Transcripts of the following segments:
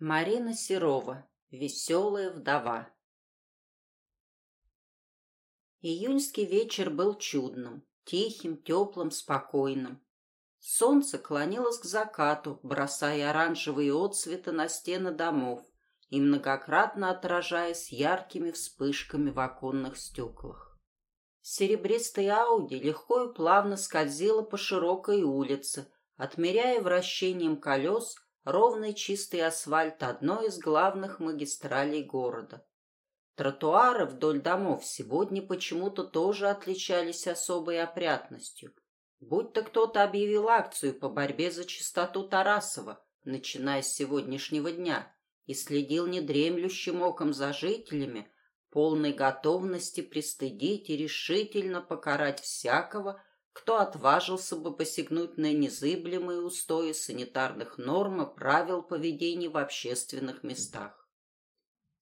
Марина Серова. Веселая вдова. Июньский вечер был чудным, тихим, теплым, спокойным. Солнце клонилось к закату, бросая оранжевые отсветы на стены домов и многократно отражаясь яркими вспышками в оконных стеклах. Серебристый Ауди легко и плавно скользила по широкой улице, отмеряя вращением колес – ровный чистый асфальт одной из главных магистралей города. Тротуары вдоль домов сегодня почему-то тоже отличались особой опрятностью. Будто кто-то объявил акцию по борьбе за чистоту Тарасова, начиная с сегодняшнего дня, и следил недремлющим оком за жителями, полной готовности пристыдить и решительно покарать всякого, кто отважился бы посягнуть на незыблемые устои санитарных норм и правил поведения в общественных местах.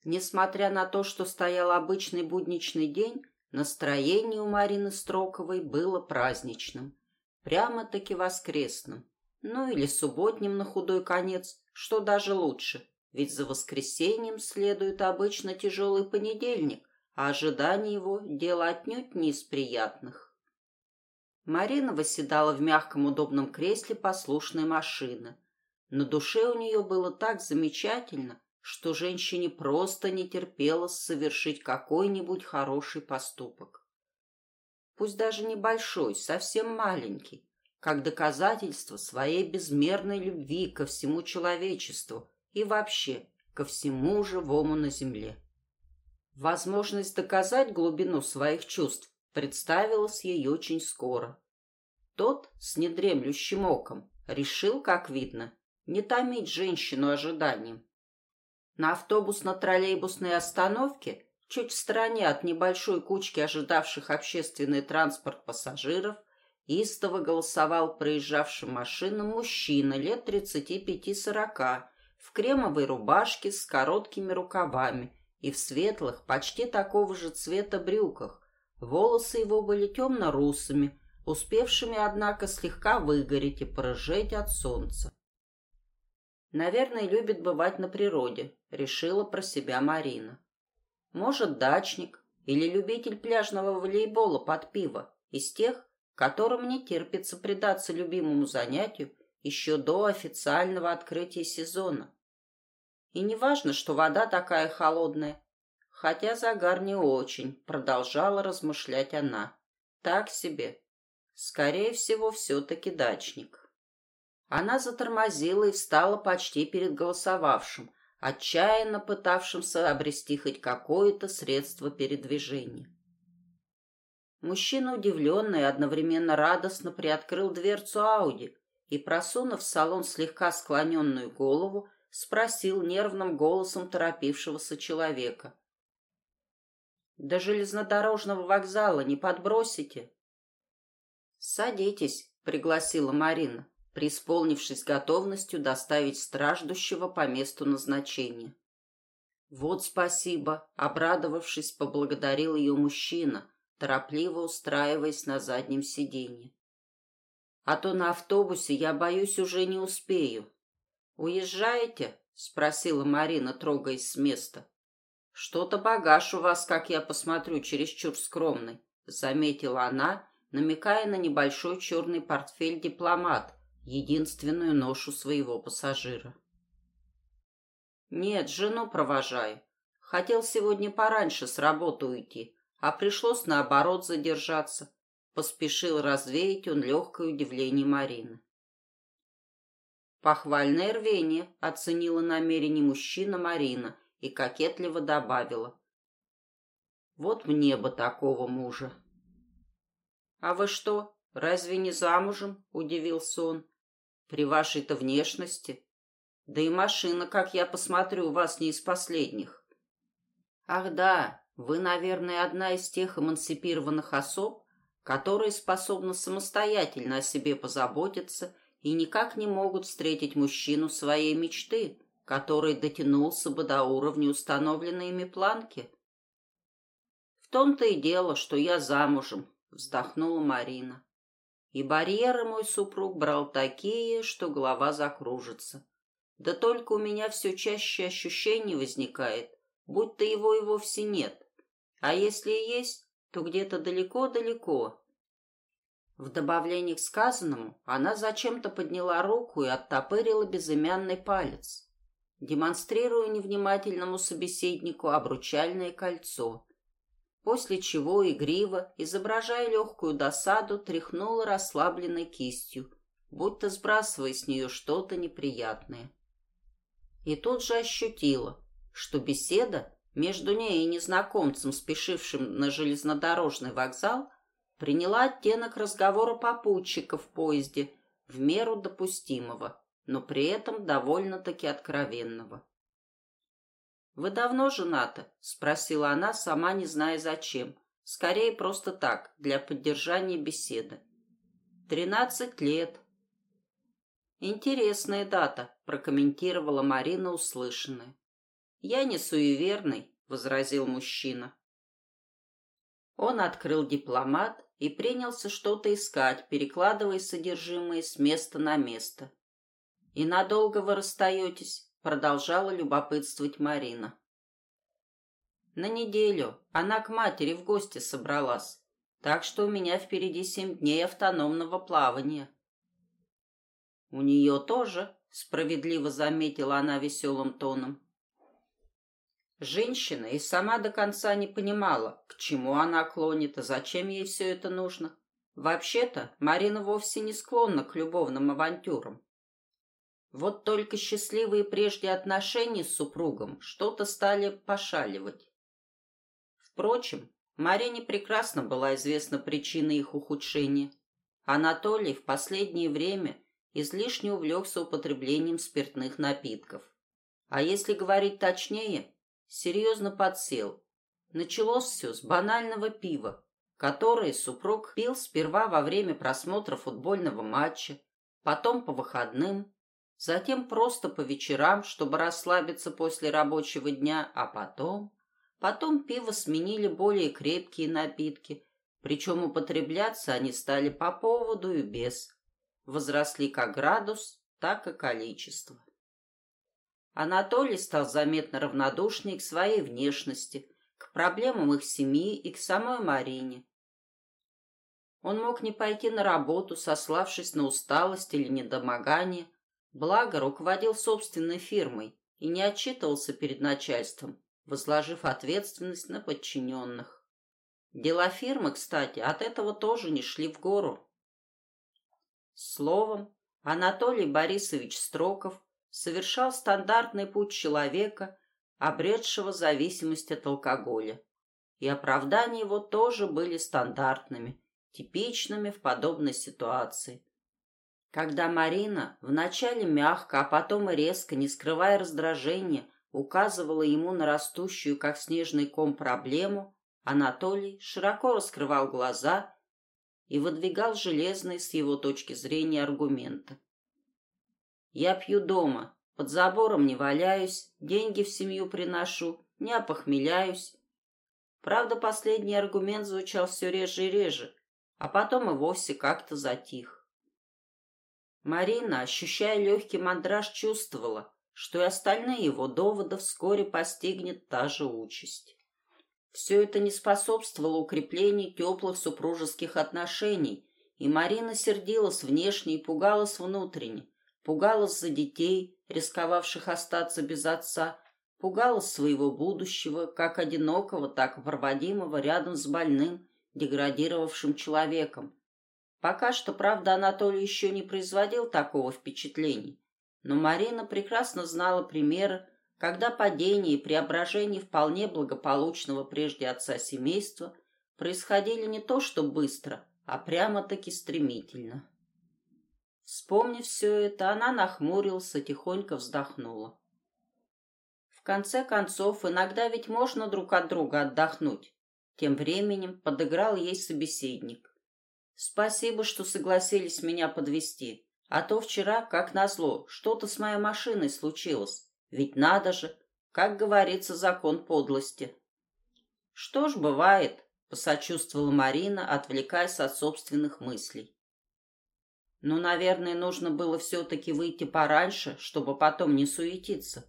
Несмотря на то, что стоял обычный будничный день, настроение у Марины Строковой было праздничным, прямо-таки воскресным, ну или субботним на худой конец, что даже лучше, ведь за воскресеньем следует обычно тяжелый понедельник, а ожидание его – дело отнюдь не из приятных. Марина восседала в мягком удобном кресле послушной машины. На душе у нее было так замечательно, что женщине просто не терпелось совершить какой-нибудь хороший поступок. Пусть даже небольшой, совсем маленький, как доказательство своей безмерной любви ко всему человечеству и вообще ко всему живому на земле. Возможность доказать глубину своих чувств представилась ей очень скоро. Тот с недремлющим оком решил, как видно, не томить женщину ожиданием. На автобусно-троллейбусной остановке, чуть в стороне от небольшой кучки ожидавших общественный транспорт пассажиров, истово голосовал проезжавшим машинам мужчина лет 35-40 в кремовой рубашке с короткими рукавами и в светлых, почти такого же цвета брюках. Волосы его были темно-русыми, успевшими, однако, слегка выгореть и прожечь от солнца. Наверное, любит бывать на природе, решила про себя Марина. Может, дачник или любитель пляжного волейбола под пиво, из тех, которым не терпится предаться любимому занятию еще до официального открытия сезона. И не важно, что вода такая холодная, хотя загар не очень, продолжала размышлять она. Так себе. Скорее всего, все-таки дачник. Она затормозила и встала почти перед голосовавшим, отчаянно пытавшимся обрести хоть какое-то средство передвижения. Мужчина удивленно и одновременно радостно приоткрыл дверцу Ауди и, просунув в салон слегка склоненную голову, спросил нервным голосом торопившегося человека. «До железнодорожного вокзала не подбросите?» «Садитесь», — пригласила Марина, преисполнившись готовностью доставить страждущего по месту назначения. «Вот спасибо», — обрадовавшись, поблагодарил ее мужчина, торопливо устраиваясь на заднем сиденье. «А то на автобусе, я боюсь, уже не успею». «Уезжаете?» — спросила Марина, трогаясь с места. «Что-то багаж у вас, как я посмотрю, чересчур скромный», — заметила она намекая на небольшой черный портфель-дипломат, единственную ношу своего пассажира. «Нет, жену провожаю. Хотел сегодня пораньше с работы уйти, а пришлось, наоборот, задержаться», — поспешил развеять он легкое удивление Марины. Похвальное рвение оценила намерение мужчина Марина и кокетливо добавила. «Вот мне бы такого мужа». «А вы что, разве не замужем?» – удивился он. «При вашей-то внешности. Да и машина, как я посмотрю, у вас не из последних». «Ах да, вы, наверное, одна из тех эмансипированных особ, которые способны самостоятельно о себе позаботиться и никак не могут встретить мужчину своей мечты, который дотянулся бы до уровня установленной ими планки. В том-то и дело, что я замужем, вздохнула Марина. И барьеры мой супруг брал такие, что голова закружится. Да только у меня все чаще ощущение возникает, будто его и вовсе нет. А если и есть, то где-то далеко-далеко. В добавлении к сказанному она зачем-то подняла руку и оттопырила безымянный палец, демонстрируя невнимательному собеседнику обручальное кольцо, после чего игриво, изображая легкую досаду, тряхнула расслабленной кистью, будто сбрасывая с нее что-то неприятное. И тут же ощутила, что беседа между ней и незнакомцем, спешившим на железнодорожный вокзал, приняла оттенок разговора попутчика в поезде в меру допустимого, но при этом довольно-таки откровенного. «Вы давно женаты?» — спросила она, сама не зная зачем. Скорее, просто так, для поддержания беседы. «Тринадцать лет». «Интересная дата», — прокомментировала Марина услышанное. «Я не суеверный», — возразил мужчина. Он открыл дипломат и принялся что-то искать, перекладывая содержимое с места на место. «И надолго вы расстаетесь?» — продолжала любопытствовать Марина. «На неделю. Она к матери в гости собралась. Так что у меня впереди семь дней автономного плавания». «У нее тоже», — справедливо заметила она веселым тоном. Женщина и сама до конца не понимала, к чему она клонит и зачем ей все это нужно. Вообще-то, Марина вовсе не склонна к любовным авантюрам. Вот только счастливые прежде отношения с супругом что-то стали пошаливать. Впрочем, Марине прекрасно была известна причина их ухудшения. Анатолий в последнее время излишне увлекся употреблением спиртных напитков. А если говорить точнее, серьезно подсел. Началось все с банального пива, которое супруг пил сперва во время просмотра футбольного матча, потом по выходным, затем просто по вечерам, чтобы расслабиться после рабочего дня, а потом... Потом пиво сменили более крепкие напитки, причем употребляться они стали по поводу и без. Возросли как градус, так и количество. Анатолий стал заметно равнодушнее к своей внешности, к проблемам их семьи и к самой Марине. Он мог не пойти на работу, сославшись на усталость или недомогание, благо руководил собственной фирмой и не отчитывался перед начальством, возложив ответственность на подчиненных. Дела фирмы, кстати, от этого тоже не шли в гору. Словом, Анатолий Борисович Строков совершал стандартный путь человека, обретшего зависимость от алкоголя. И оправдания его тоже были стандартными, типичными в подобной ситуации. Когда Марина, вначале мягко, а потом и резко, не скрывая раздражения, указывала ему на растущую, как снежный ком, проблему, Анатолий широко раскрывал глаза и выдвигал железные с его точки зрения аргументы. Я пью дома, под забором не валяюсь, деньги в семью приношу, не опохмеляюсь. Правда, последний аргумент звучал все реже и реже, а потом и вовсе как-то затих. Марина, ощущая легкий мандраж, чувствовала, что и остальные его доводы вскоре постигнет та же участь. Все это не способствовало укреплению теплых супружеских отношений, и Марина сердилась внешне и пугалась внутренне, пугалась за детей, рисковавших остаться без отца, пугалась своего будущего, как одинокого, так и проводимого рядом с больным, деградировавшим человеком. Пока что, правда, Анатолий еще не производил такого впечатления, но Марина прекрасно знала примеры, когда падение и преображение вполне благополучного прежде отца семейства происходили не то что быстро, а прямо-таки стремительно. Вспомнив все это, она нахмурился, тихонько вздохнула. В конце концов, иногда ведь можно друг от друга отдохнуть. Тем временем подыграл ей собеседник. Спасибо, что согласились меня подвести, а то вчера, как назло, что-то с моей машиной случилось. Ведь надо же, как говорится, закон подлости. Что ж, бывает, посочувствовала Марина, отвлекаясь от собственных мыслей. Ну, наверное, нужно было все-таки выйти пораньше, чтобы потом не суетиться.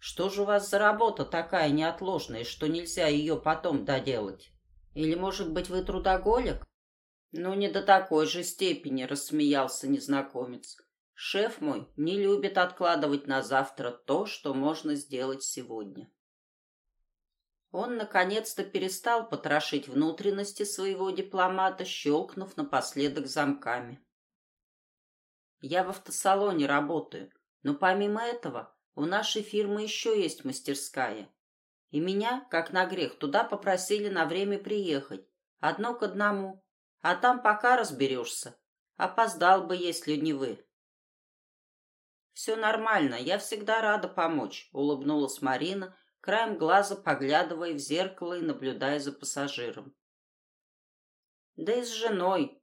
Что же у вас за работа такая неотложная, что нельзя ее потом доделать? Или, может быть, вы трудоголик? Ну, не до такой же степени, рассмеялся незнакомец. Шеф мой не любит откладывать на завтра то, что можно сделать сегодня. Он наконец-то перестал потрошить внутренности своего дипломата, щелкнув напоследок замками. Я в автосалоне работаю, но помимо этого у нашей фирмы еще есть мастерская. И меня, как на грех, туда попросили на время приехать, одно к одному. А там пока разберешься. Опоздал бы, если не вы. «Все нормально, я всегда рада помочь», — улыбнулась Марина, краем глаза поглядывая в зеркало и наблюдая за пассажиром. «Да и с женой.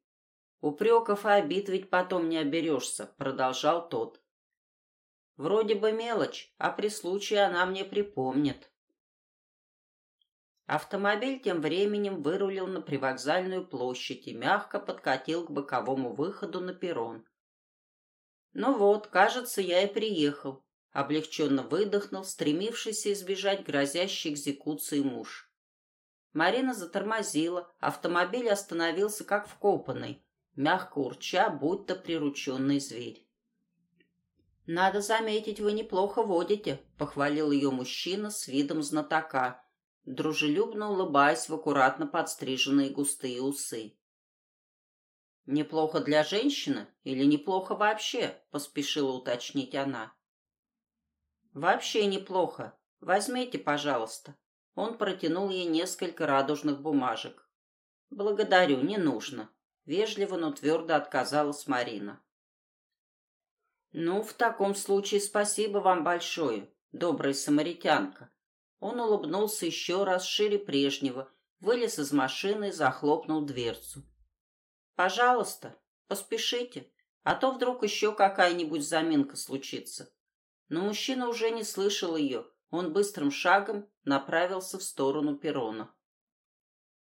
Упреков и обид ведь потом не оберешься», — продолжал тот. «Вроде бы мелочь, а при случае она мне припомнит». Автомобиль тем временем вырулил на привокзальную площадь и мягко подкатил к боковому выходу на перрон. «Ну вот, кажется, я и приехал», — облегченно выдохнул, стремившийся избежать грозящей экзекуции муж. Марина затормозила, автомобиль остановился как вкопанный, мягко урча, будто прирученный зверь. «Надо заметить, вы неплохо водите», — похвалил ее мужчина с видом знатока, дружелюбно улыбаясь в аккуратно подстриженные густые усы. «Неплохо для женщины или неплохо вообще?» — поспешила уточнить она. «Вообще неплохо. Возьмите, пожалуйста». Он протянул ей несколько радужных бумажек. «Благодарю, не нужно». Вежливо, но твердо отказалась Марина. «Ну, в таком случае спасибо вам большое, добрая самаритянка». Он улыбнулся еще раз шире прежнего, вылез из машины и захлопнул дверцу. Пожалуйста, поспешите, а то вдруг еще какая-нибудь заминка случится. Но мужчина уже не слышал ее. Он быстрым шагом направился в сторону перрона.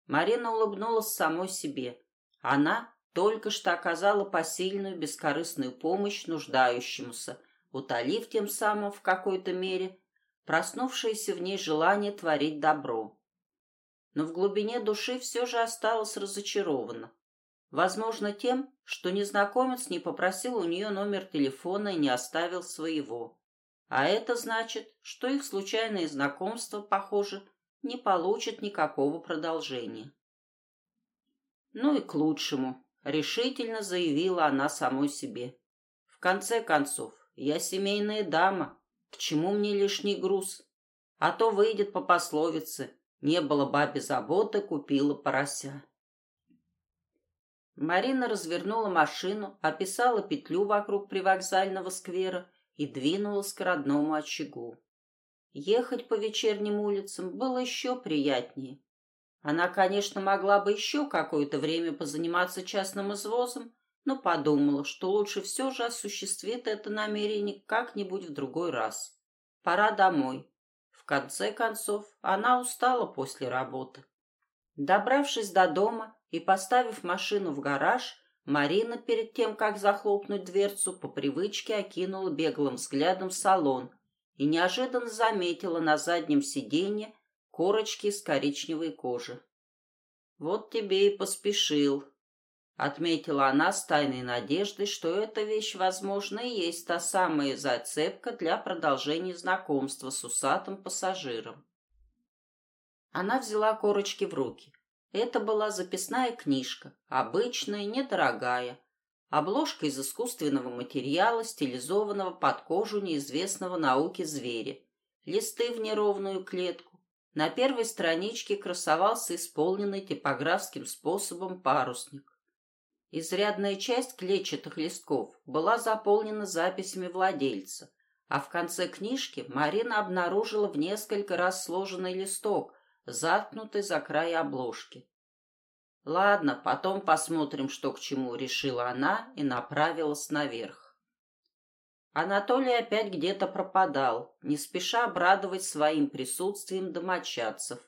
Марина улыбнулась самой себе. Она только что оказала посильную бескорыстную помощь нуждающемуся, утолив тем самым в какой-то мере проснувшееся в ней желание творить добро. Но в глубине души все же осталась разочарована. Возможно, тем, что незнакомец не попросил у нее номер телефона и не оставил своего. А это значит, что их случайное знакомство, похоже, не получит никакого продолжения. Ну и к лучшему, решительно заявила она самой себе. В конце концов, я семейная дама, к чему мне лишний груз? А то выйдет по пословице «не было бабе заботы, купила порося». Марина развернула машину, описала петлю вокруг привокзального сквера и двинулась к родному очагу. Ехать по вечерним улицам было еще приятнее. Она, конечно, могла бы еще какое-то время позаниматься частным извозом, но подумала, что лучше все же осуществит это намерение как-нибудь в другой раз. Пора домой. В конце концов, она устала после работы. Добравшись до дома, и, поставив машину в гараж, Марина перед тем, как захлопнуть дверцу, по привычке окинула беглым взглядом салон и неожиданно заметила на заднем сиденье корочки из коричневой кожи. «Вот тебе и поспешил», — отметила она с тайной надеждой, что эта вещь, возможно, и есть та самая зацепка для продолжения знакомства с усатым пассажиром. Она взяла корочки в руки. Это была записная книжка, обычная, недорогая. Обложка из искусственного материала, стилизованного под кожу неизвестного науки зверя. Листы в неровную клетку. На первой страничке красовался исполненный типографским способом парусник. Изрядная часть клетчатых листков была заполнена записями владельца, а в конце книжки Марина обнаружила в несколько раз сложенный листок, заткнутый за край обложки. Ладно, потом посмотрим, что к чему, решила она и направилась наверх. Анатолий опять где-то пропадал, не спеша обрадовать своим присутствием домочадцев.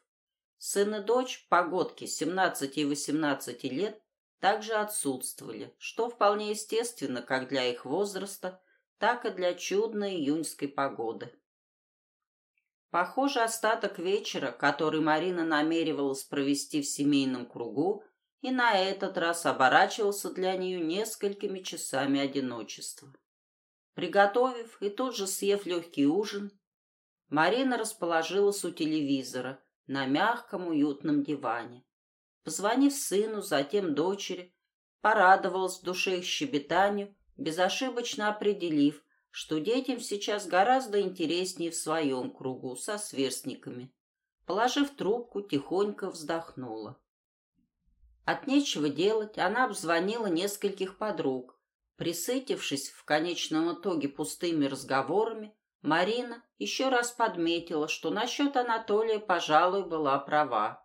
Сын и дочь, погодки 17 и 18 лет, также отсутствовали, что вполне естественно как для их возраста, так и для чудной июньской погоды. Похоже, остаток вечера, который Марина намеревалась провести в семейном кругу, и на этот раз оборачивался для нее несколькими часами одиночества. Приготовив и тут же съев легкий ужин, Марина расположилась у телевизора на мягком уютном диване. Позвонив сыну, затем дочери, порадовалась в душе их щебетанию, безошибочно определив, что детям сейчас гораздо интереснее в своем кругу со сверстниками. Положив трубку, тихонько вздохнула. От нечего делать она обзвонила нескольких подруг. Присытившись в конечном итоге пустыми разговорами, Марина еще раз подметила, что насчет Анатолия, пожалуй, была права.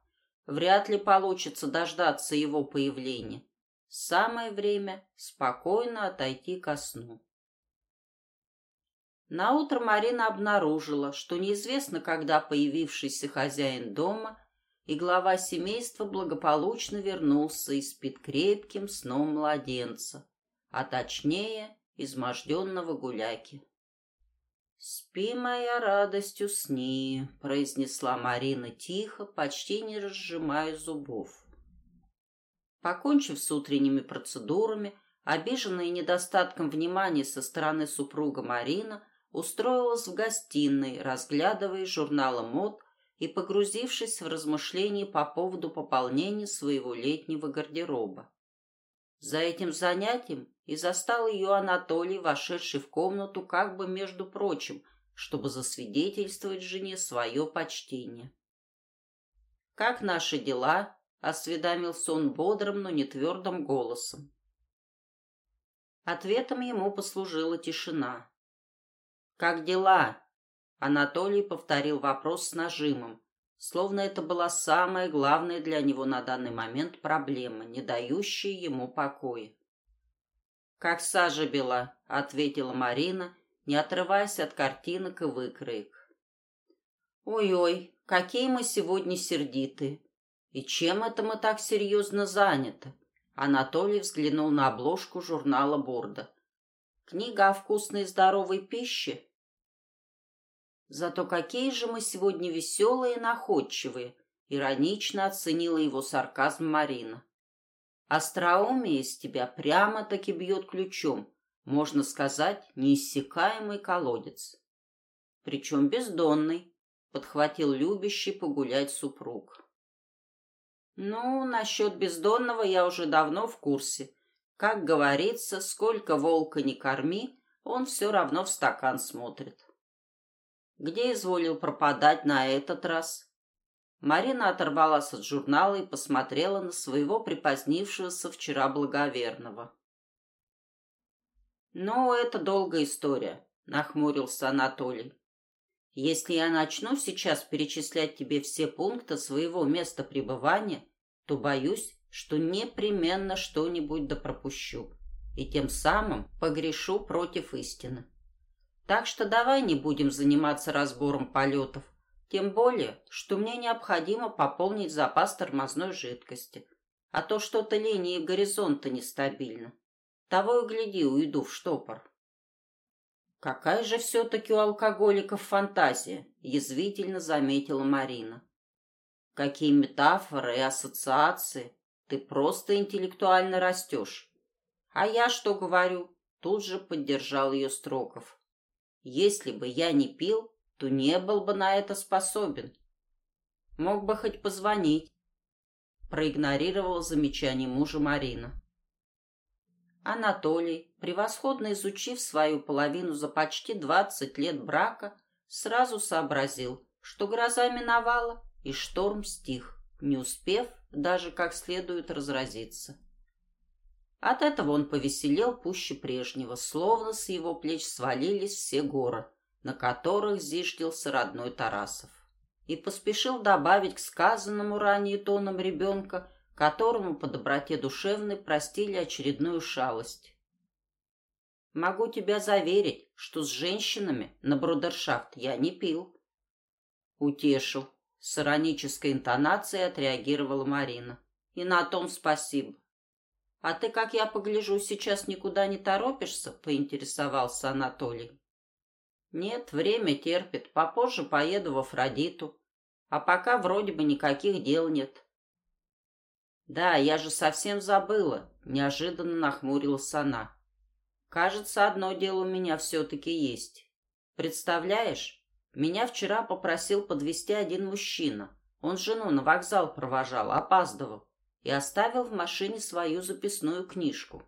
Вряд ли получится дождаться его появления. Самое время спокойно отойти ко сну. Наутро Марина обнаружила, что неизвестно, когда появившийся хозяин дома и глава семейства благополучно вернулся и спит крепким сном младенца, а точнее изможденного гуляки. «Спи, моя радость, усни», — произнесла Марина тихо, почти не разжимая зубов. Покончив с утренними процедурами, обиженная недостатком внимания со стороны супруга Марина устроилась в гостиной, разглядывая журналы мод и погрузившись в размышления по поводу пополнения своего летнего гардероба. За этим занятием и застал ее Анатолий, вошедший в комнату как бы между прочим, чтобы засвидетельствовать жене свое почтение. «Как наши дела?» — осведомился он бодрым, но не твердым голосом. Ответом ему послужила тишина. «Как дела?» Анатолий повторил вопрос с нажимом, словно это была самая главная для него на данный момент проблема, не дающая ему покоя. «Как сажа бела», — ответила Марина, не отрываясь от картинок и выкроек. «Ой-ой, какие мы сегодня сердиты! И чем это мы так серьезно заняты?» Анатолий взглянул на обложку журнала Борда. «Книга о вкусной и здоровой пище?» Зато какие же мы сегодня веселые и находчивые, иронично оценила его сарказм Марина. Остроумие из тебя прямо-таки бьет ключом, можно сказать, неиссякаемый колодец. Причем бездонный, подхватил любящий погулять супруг. Ну, насчет бездонного я уже давно в курсе. Как говорится, сколько волка не корми, он все равно в стакан смотрит. Где изволил пропадать на этот раз? Марина оторвалась от журнала и посмотрела на своего припозднившегося вчера благоверного. «Ну, это долгая история», — нахмурился Анатолий. «Если я начну сейчас перечислять тебе все пункты своего места пребывания, то боюсь, что непременно что-нибудь допропущу и тем самым погрешу против истины. Так что давай не будем заниматься разбором полетов. Тем более, что мне необходимо пополнить запас тормозной жидкости. А то что-то линии горизонта нестабильно. Того и гляди, уйду в штопор. Какая же все-таки у алкоголиков фантазия, язвительно заметила Марина. Какие метафоры и ассоциации. Ты просто интеллектуально растешь. А я что говорю? Тут же поддержал ее Строков. Если бы я не пил, то не был бы на это способен. Мог бы хоть позвонить. Проигнорировала замечание мужа Марина. Анатолий, превосходно изучив свою половину за почти двадцать лет брака, сразу сообразил, что гроза миновала и шторм стих, не успев даже как следует разразиться. От этого он повеселел пуще прежнего, словно с его плеч свалились все горы, на которых зиждился родной Тарасов. И поспешил добавить к сказанному ранее тоном ребенка, которому по доброте душевной простили очередную шалость. «Могу тебя заверить, что с женщинами на брудершафт я не пил». «Утешил», — с иронической интонацией отреагировала Марина. «И на том спасибо. А ты, как я погляжу, сейчас никуда не торопишься?» — поинтересовался Анатолий. «Нет, время терпит. Попозже поеду в Афродиту. А пока вроде бы никаких дел нет». «Да, я же совсем забыла», — неожиданно нахмурилась она. «Кажется, одно дело у меня все-таки есть. Представляешь, меня вчера попросил подвести один мужчина. Он жену на вокзал провожал, опаздывал и оставил в машине свою записную книжку.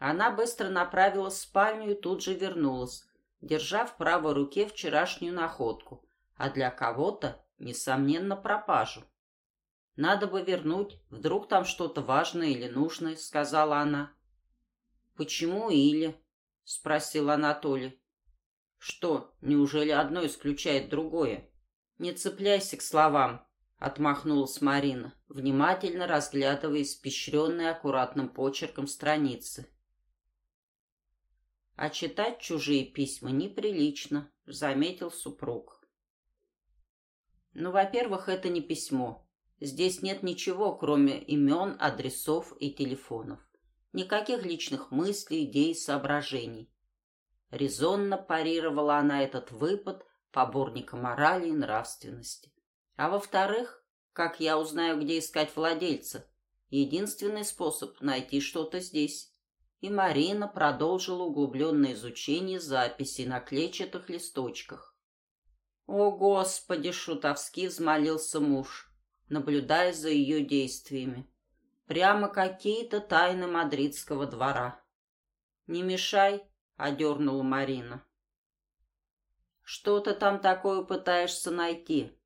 Она быстро направилась в спальню и тут же вернулась, держа в правой руке вчерашнюю находку, а для кого-то, несомненно, пропажу. «Надо бы вернуть, вдруг там что-то важное или нужное», — сказала она. «Почему или?» — спросил Анатолий. «Что, неужели одно исключает другое?» «Не цепляйся к словам», Отмахнулась Марина, внимательно разглядывая испещренные аккуратным почерком страницы. «А читать чужие письма неприлично», — заметил супруг. «Ну, во-первых, это не письмо. Здесь нет ничего, кроме имен, адресов и телефонов. Никаких личных мыслей, идей, соображений». Резонно парировала она этот выпад поборника морали и нравственности. А во-вторых, как я узнаю, где искать владельца? Единственный способ найти что-то здесь. И Марина продолжила углубленное изучение записей на клетчатых листочках. «О, Господи!» — шутовски взмолился муж, наблюдая за ее действиями. «Прямо какие-то тайны мадридского двора». «Не мешай!» — одернула Марина. «Что ты там такое пытаешься найти?»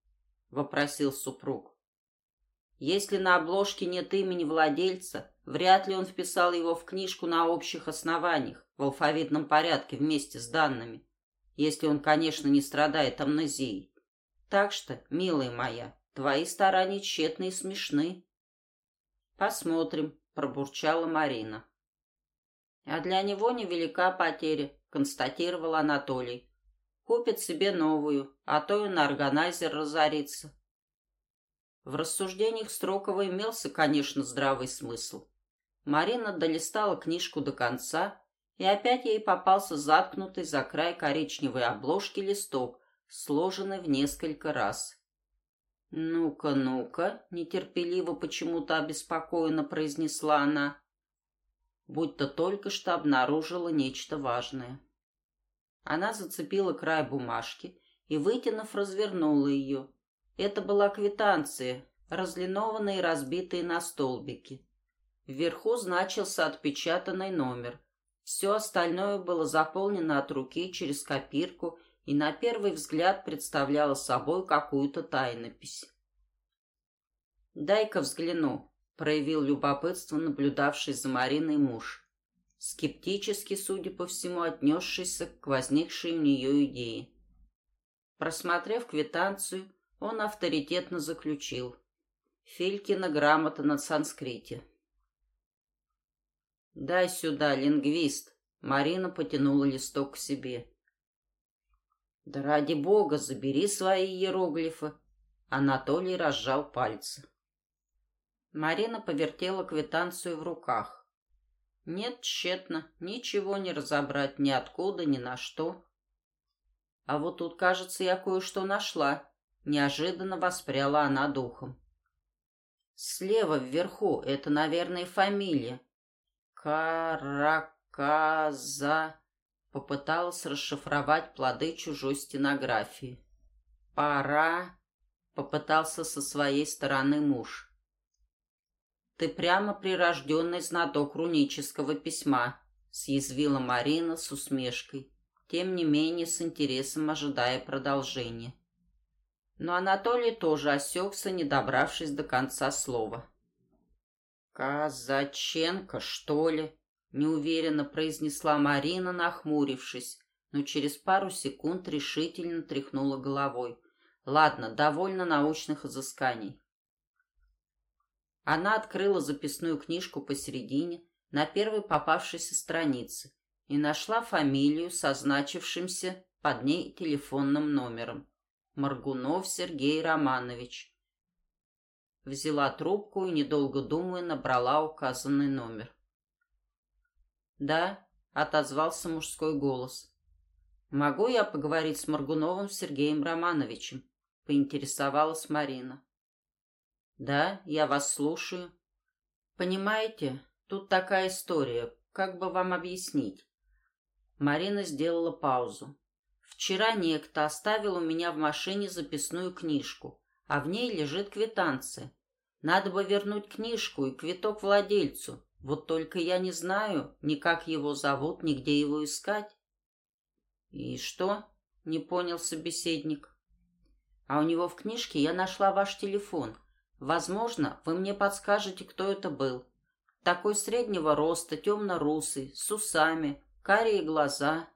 Вопросил супруг. Если на обложке нет имени владельца, вряд ли он вписал его в книжку на общих основаниях, в алфавитном порядке вместе с данными, если он, конечно, не страдает амнезией. Так что, милая моя, твои старания тщетны и смешны. Посмотрим, пробурчала Марина. А для него невелика потеря, констатировал Анатолий. Купит себе новую, а то и на органайзер разорится. В рассуждениях Строкова имелся, конечно, здравый смысл. Марина долистала книжку до конца, и опять ей попался заткнутый за край коричневой обложки листок, сложенный в несколько раз. «Ну-ка, ну-ка», — нетерпеливо почему-то обеспокоенно произнесла она, будто только что обнаружила нечто важное. Она зацепила край бумажки и, вытянув, развернула ее. Это была квитанция, разлинованная и разбитая на столбики. Вверху значился отпечатанный номер. Все остальное было заполнено от руки через копирку и на первый взгляд представляло собой какую-то тайнопись. «Дай-ка взгляну», — проявил любопытство наблюдавший за Мариной муж скептически, судя по всему, отнесшийся к возникшей у нее идее. Просмотрев квитанцию, он авторитетно заключил. Филькина грамота на санскрите. «Дай сюда, лингвист!» Марина потянула листок к себе. «Да ради бога, забери свои иероглифы!» Анатолий разжал пальцы. Марина повертела квитанцию в руках. Нет, тщетно, ничего не разобрать ни откуда, ни на что. А вот тут, кажется, я кое-что нашла. Неожиданно воспряла она духом. Слева вверху, это, наверное, фамилия. Караказа попыталась расшифровать плоды чужой стенографии. Пора, попытался со своей стороны муж. Ты прямо прирожденный знаток рунического письма, съязвила Марина с усмешкой, тем не менее с интересом ожидая продолжения. Но Анатолий тоже осекся, не добравшись до конца слова. «Казаченко, что ли?» — неуверенно произнесла Марина, нахмурившись, но через пару секунд решительно тряхнула головой. «Ладно, довольно научных изысканий. Она открыла записную книжку посередине, на первой попавшейся странице, и нашла фамилию со значившимся под ней телефонным номером. Маргунов Сергей Романович. взяла трубку и, недолго думая, набрала указанный номер. «Да», — отозвался мужской голос. «Могу я поговорить с Моргуновым Сергеем Романовичем?» — поинтересовалась Марина. «Да, я вас слушаю». «Понимаете, тут такая история. Как бы вам объяснить?» Марина сделала паузу. «Вчера некто оставил у меня в машине записную книжку, а в ней лежит квитанция. Надо бы вернуть книжку и квиток владельцу. Вот только я не знаю ни как его зовут, ни где его искать. И что? Не понял собеседник. А у него в книжке я нашла ваш телефон. Возможно, вы мне подскажете, кто это был. Такой среднего роста, темно-русый, с усами, карие глаза.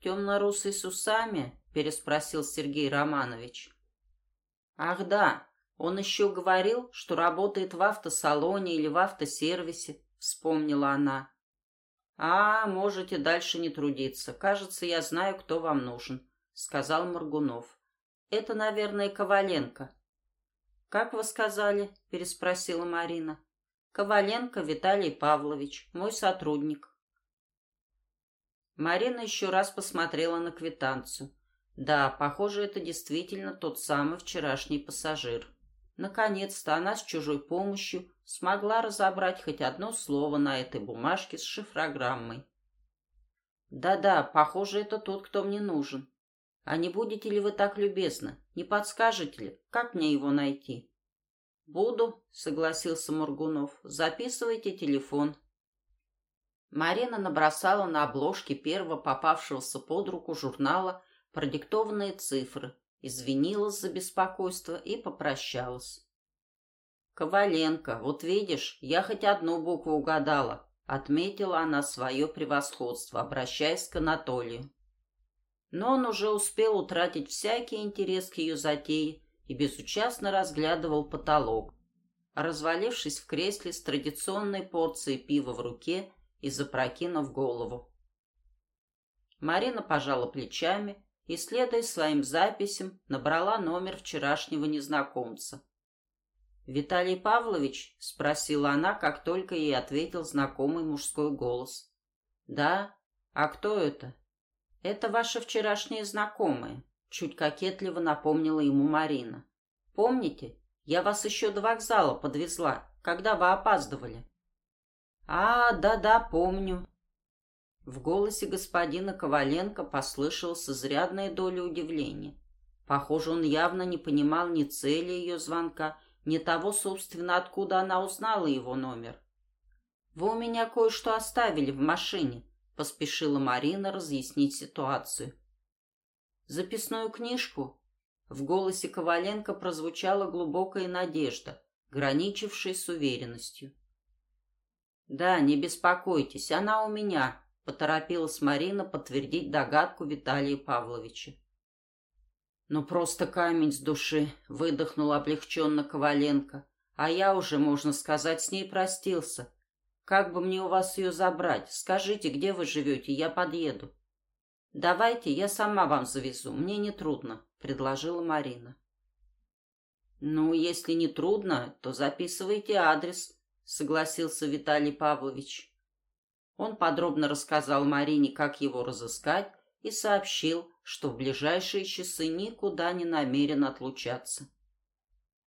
Темно-русый с усами? Переспросил Сергей Романович. Ах да, он еще говорил, что работает в автосалоне или в автосервисе, вспомнила она. А, можете дальше не трудиться. Кажется, я знаю, кто вам нужен, сказал Моргунов. Это, наверное, Коваленко. Как вы сказали? переспросила Марина. Коваленко Виталий Павлович, мой сотрудник. Марина еще раз посмотрела на квитанцию. Да, похоже, это действительно тот самый вчерашний пассажир. Наконец-то она с чужой помощью смогла разобрать хоть одно слово на этой бумажке с шифрограммой. «Да-да, похоже, это тот, кто мне нужен. А не будете ли вы так любезны? Не подскажете ли, как мне его найти?» «Буду», — согласился Моргунов. «Записывайте телефон». Марина набросала на обложке первого попавшегося под руку журнала продиктованные цифры извинилась за беспокойство и попрощалась. «Коваленко, вот видишь, я хоть одну букву угадала», — отметила она свое превосходство, обращаясь к Анатолию. Но он уже успел утратить всякий интерес к ее затее и безучастно разглядывал потолок, развалившись в кресле с традиционной порцией пива в руке и запрокинув голову. Марина пожала плечами и, следуя своим записям, набрала номер вчерашнего незнакомца. «Виталий Павлович?» — спросила она, как только ей ответил знакомый мужской голос. «Да? А кто это?» «Это ваши вчерашние знакомые», — чуть кокетливо напомнила ему Марина. «Помните, я вас еще до вокзала подвезла, когда вы опаздывали?» «А, да-да, помню», в голосе господина Коваленко послышалась изрядная доля удивления. Похоже, он явно не понимал ни цели ее звонка, ни того, собственно, откуда она узнала его номер. «Вы у меня кое-что оставили в машине», — поспешила Марина разъяснить ситуацию. «Записную книжку?» В голосе Коваленко прозвучала глубокая надежда, граничившая с уверенностью. «Да, не беспокойтесь, она у меня», Поторопилась Марина подтвердить догадку Виталия Павловича. «Ну, просто камень с души!» — выдохнул облегченно Коваленко. «А я уже, можно сказать, с ней простился. Как бы мне у вас ее забрать? Скажите, где вы живете, я подъеду». «Давайте, я сама вам завезу, мне не трудно», — предложила Марина. «Ну, если не трудно, то записывайте адрес», — согласился Виталий Павлович. Он подробно рассказал Марине, как его разыскать, и сообщил, что в ближайшие часы никуда не намерен отлучаться.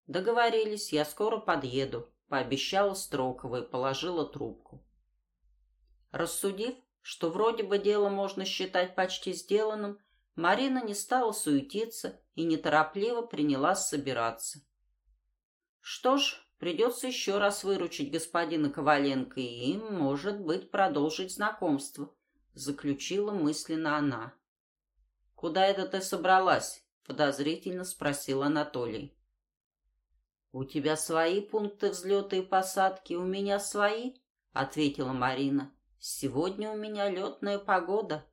«Договорились, я скоро подъеду», — пообещала Строкова и положила трубку. Рассудив, что вроде бы дело можно считать почти сделанным, Марина не стала суетиться и неторопливо принялась собираться. Что ж, Придется еще раз выручить господина Коваленко и, может быть, продолжить знакомство, заключила мысленно она. Куда это ты собралась? подозрительно спросил Анатолий. У тебя свои пункты взлета и посадки, у меня свои, ответила Марина. Сегодня у меня летная погода.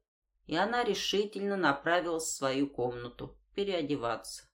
И она решительно направилась в свою комнату переодеваться.